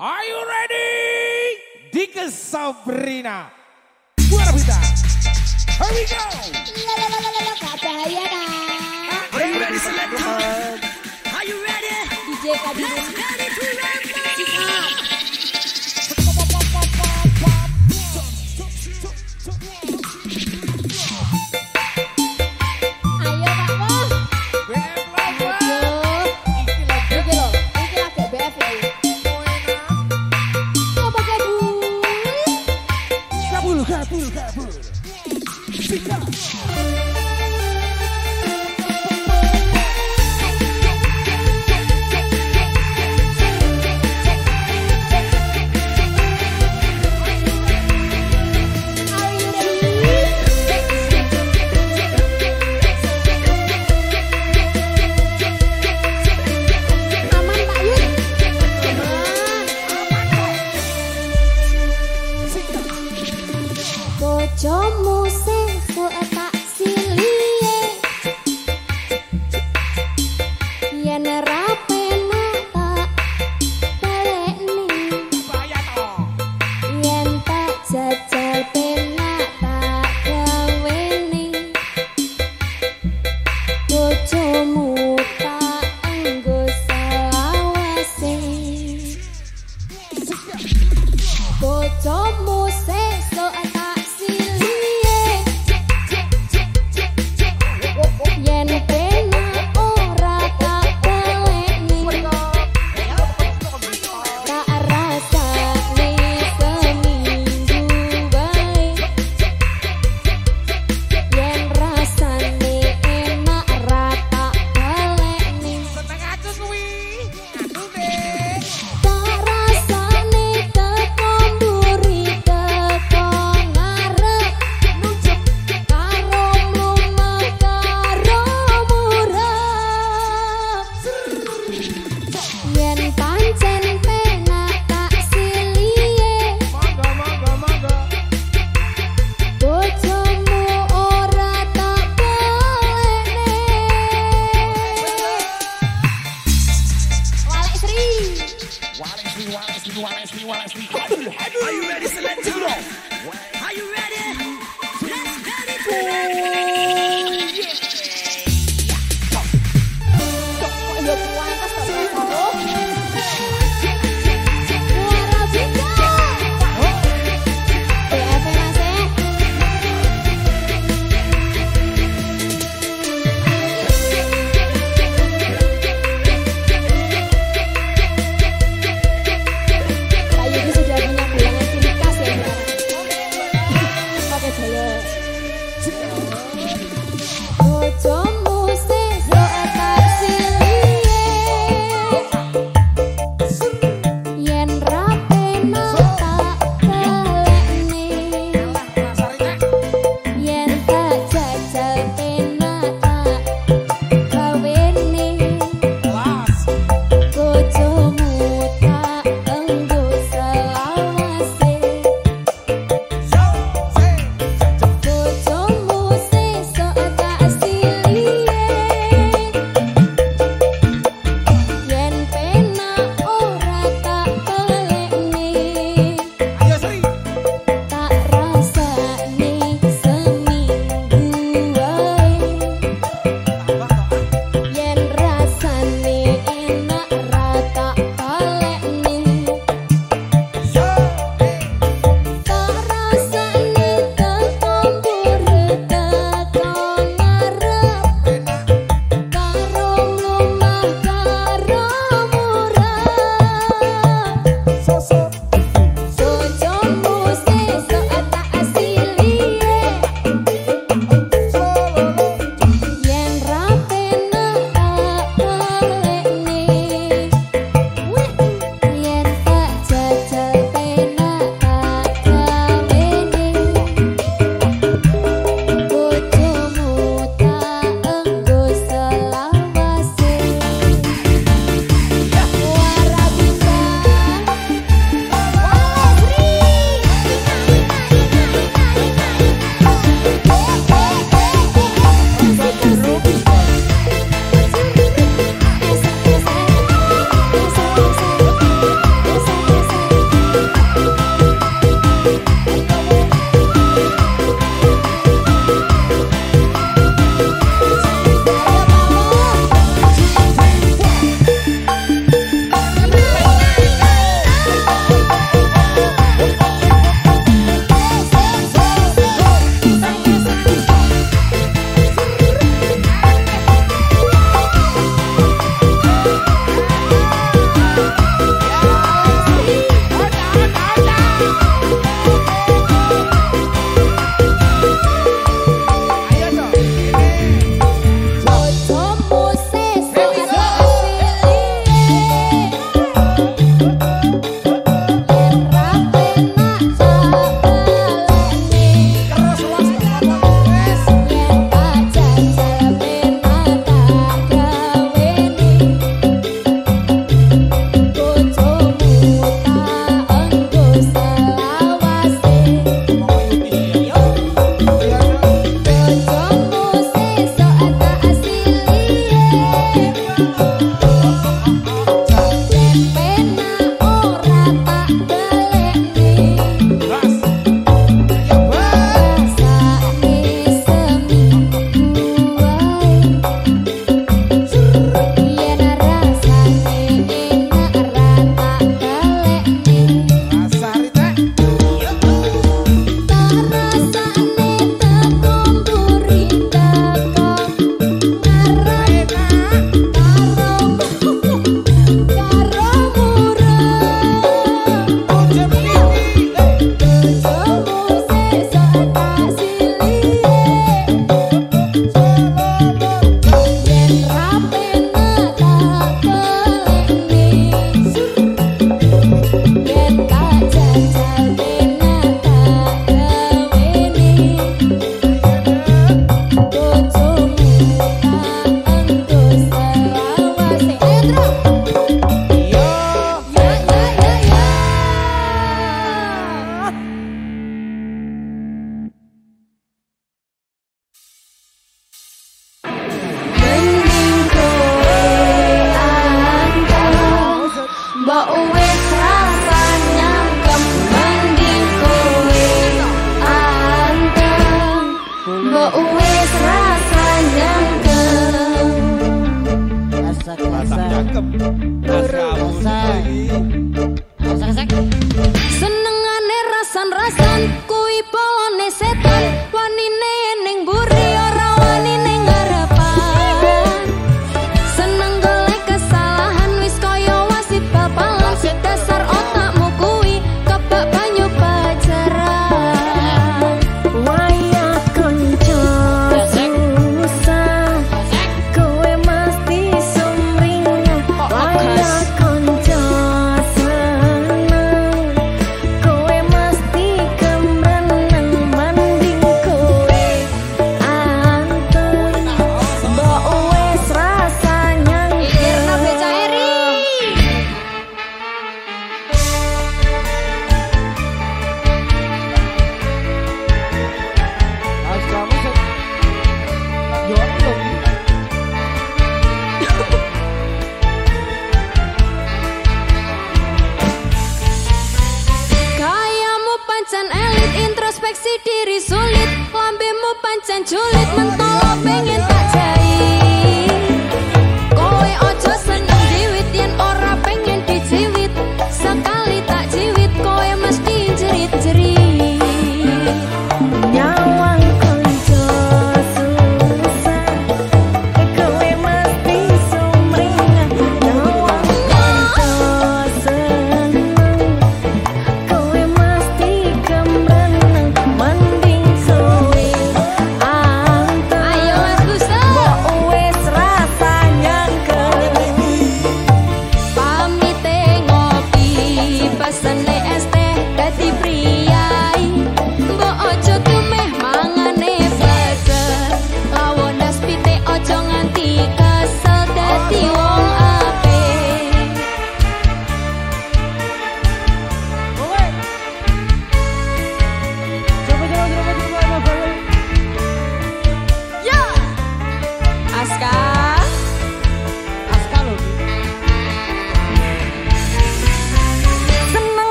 Are you ready? Dika Sabrina. Buat kita. Here we go. Are you ready, selector? Are you ready? DJ Kadiri. Let's get it to Yeah.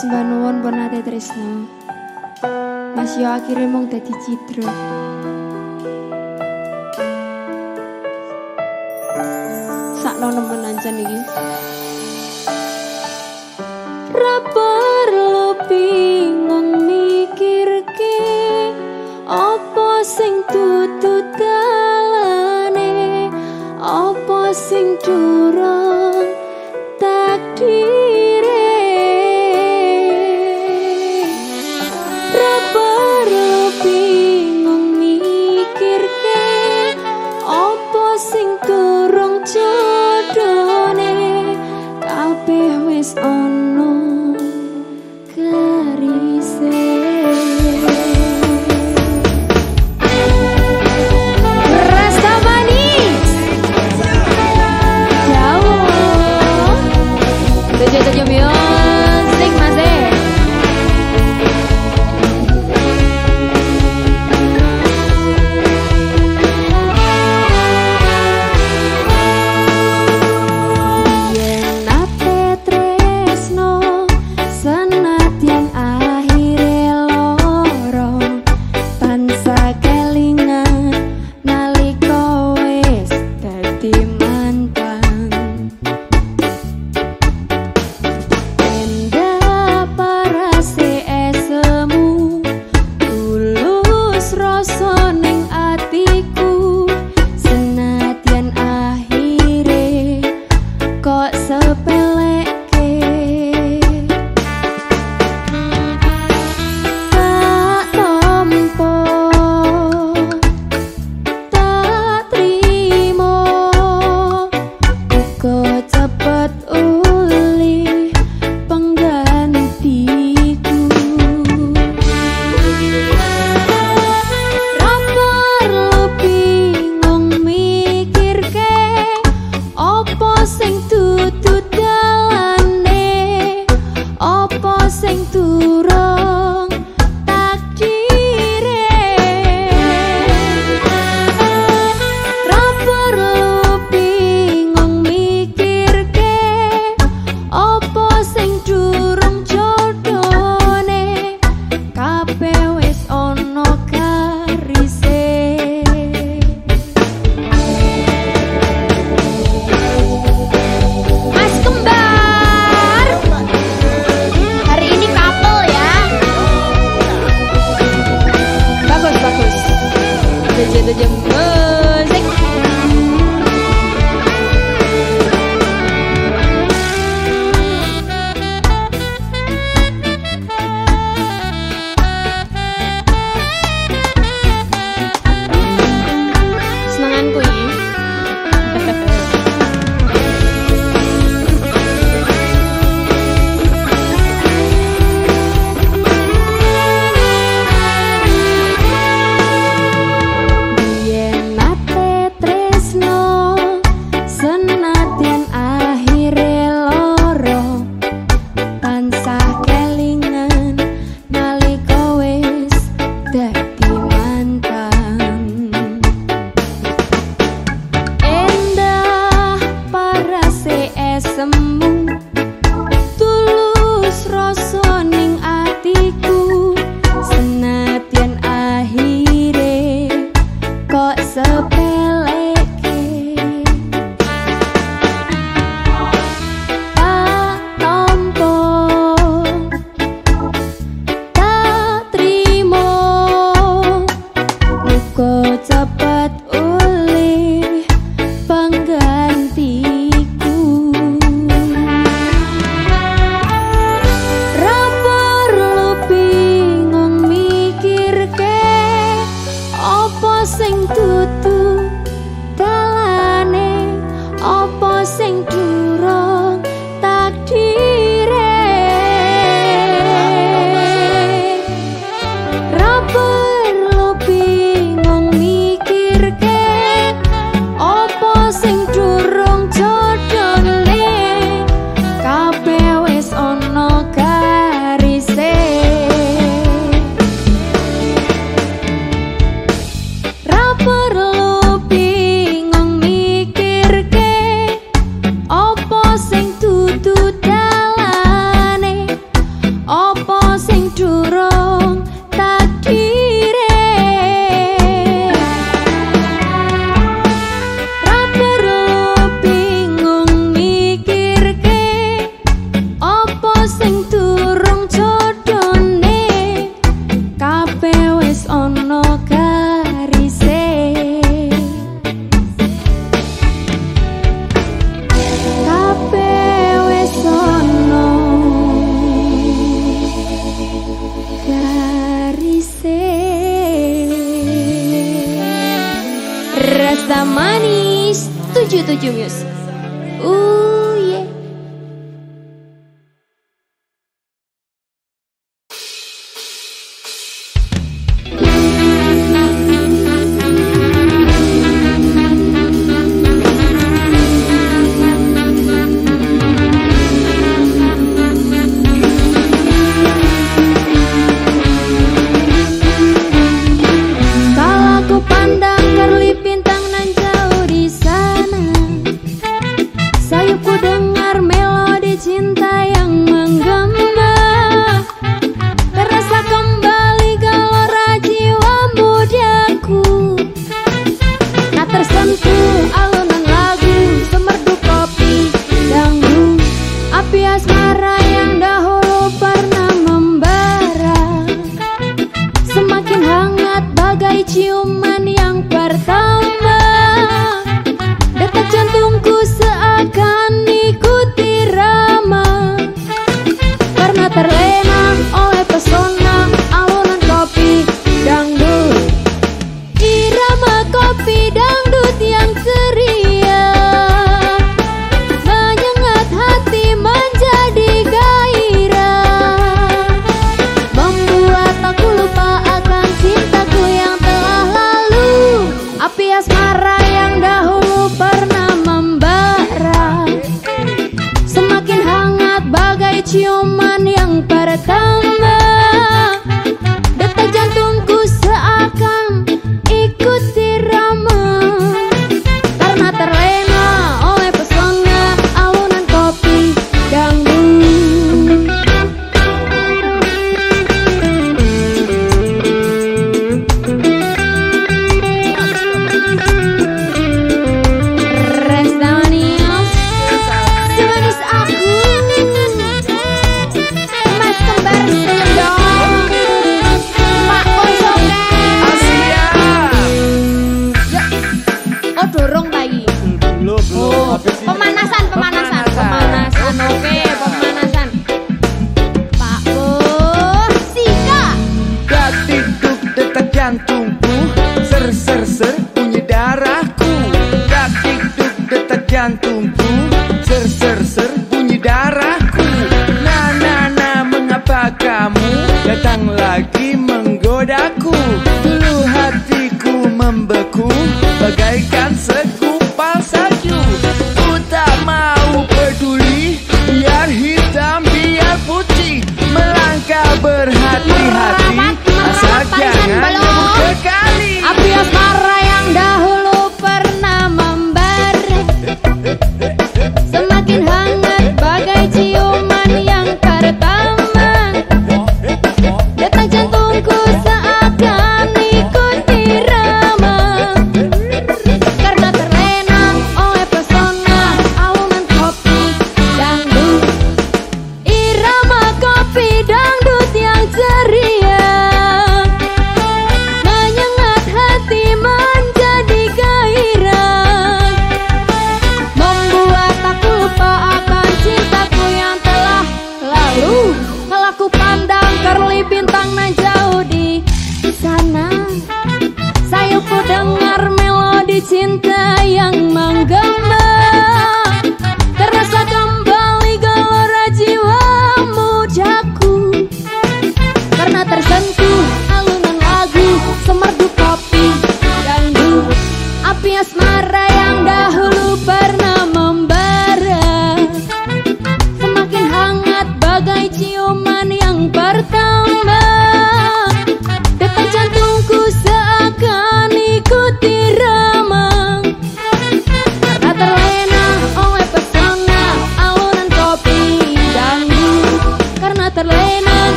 sembah nuwun pun nate tresno Mas yo akhire mung dadi cidro Sakno nemen ancen iki.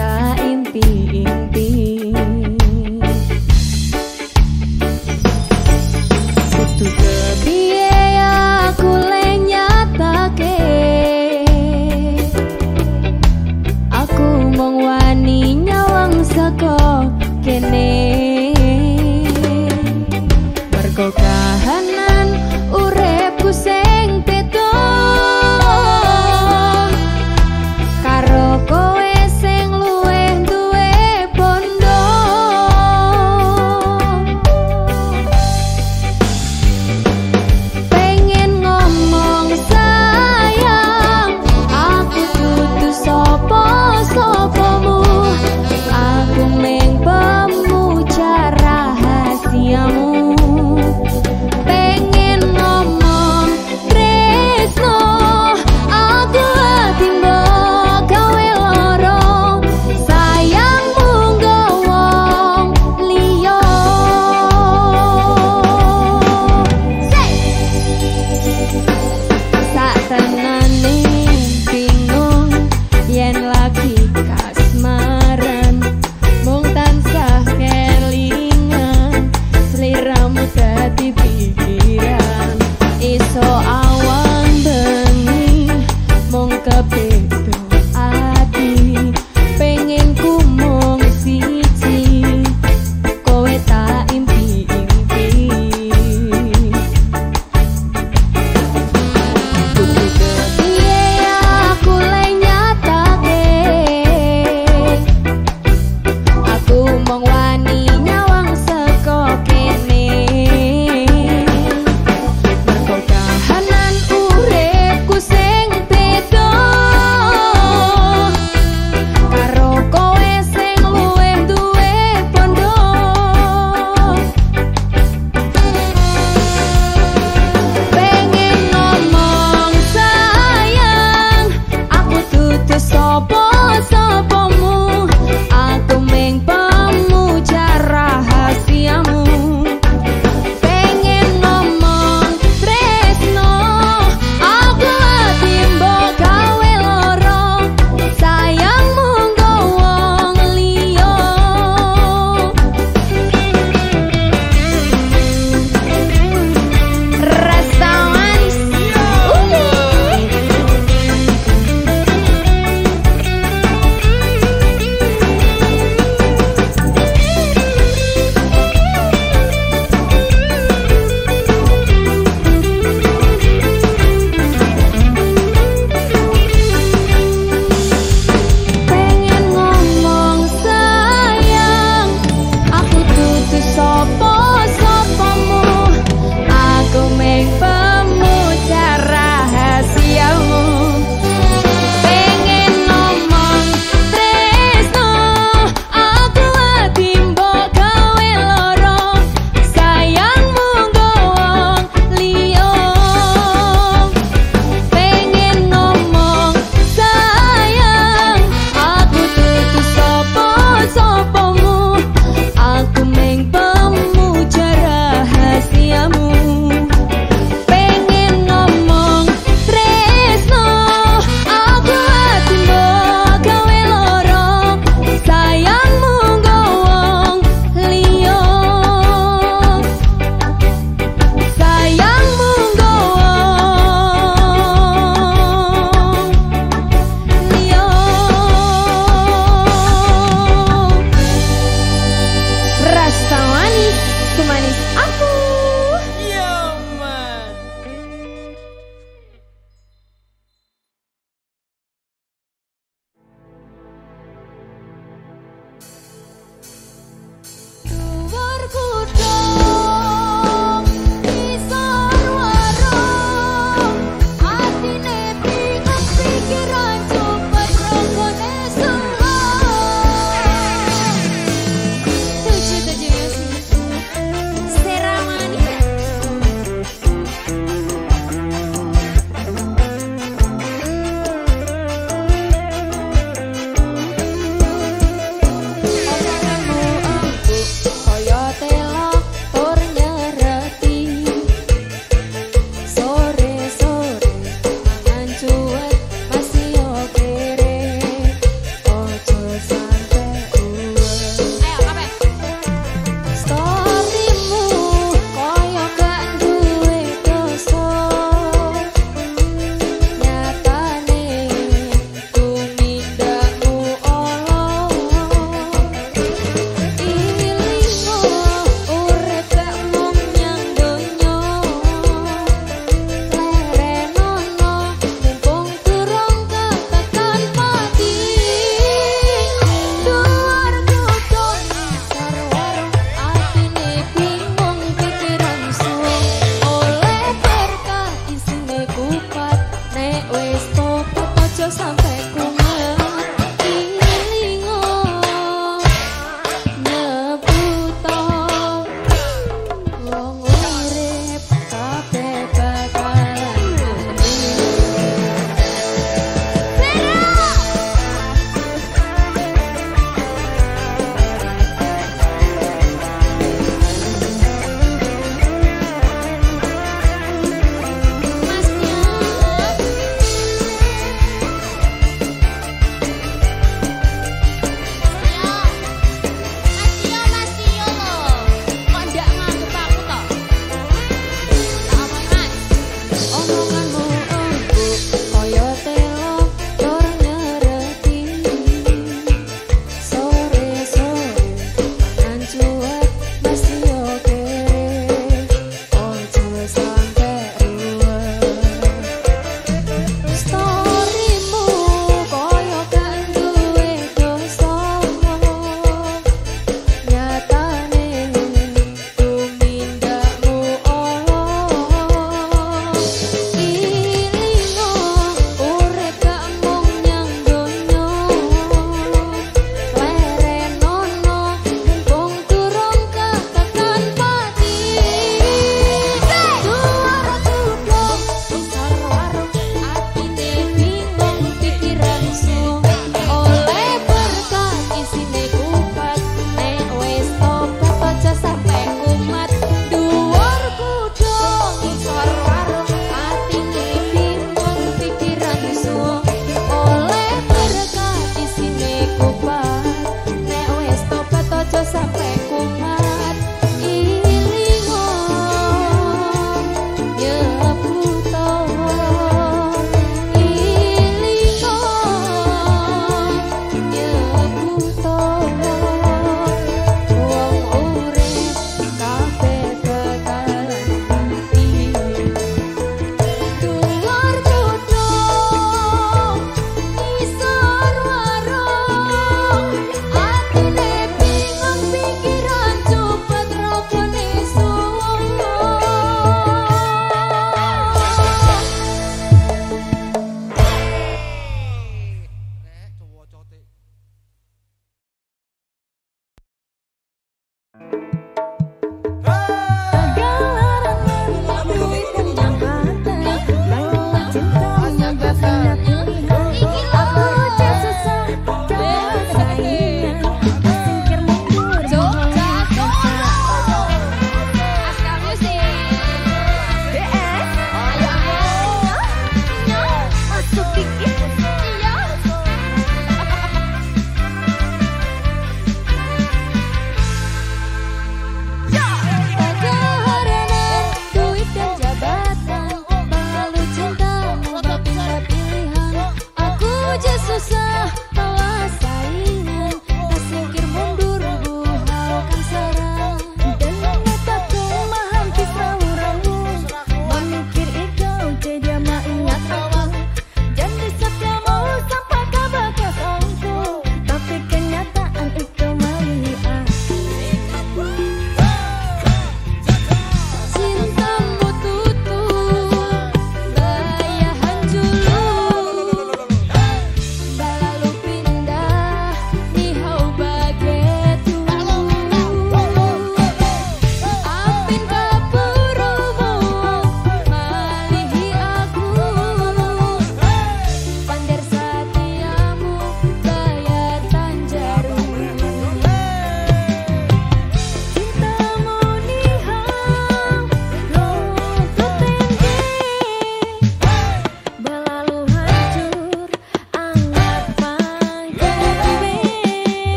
sa impiin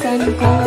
三公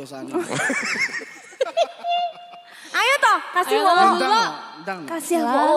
biasanya. Ayo toh, kasih ah. Kasih lo. Kasih lo.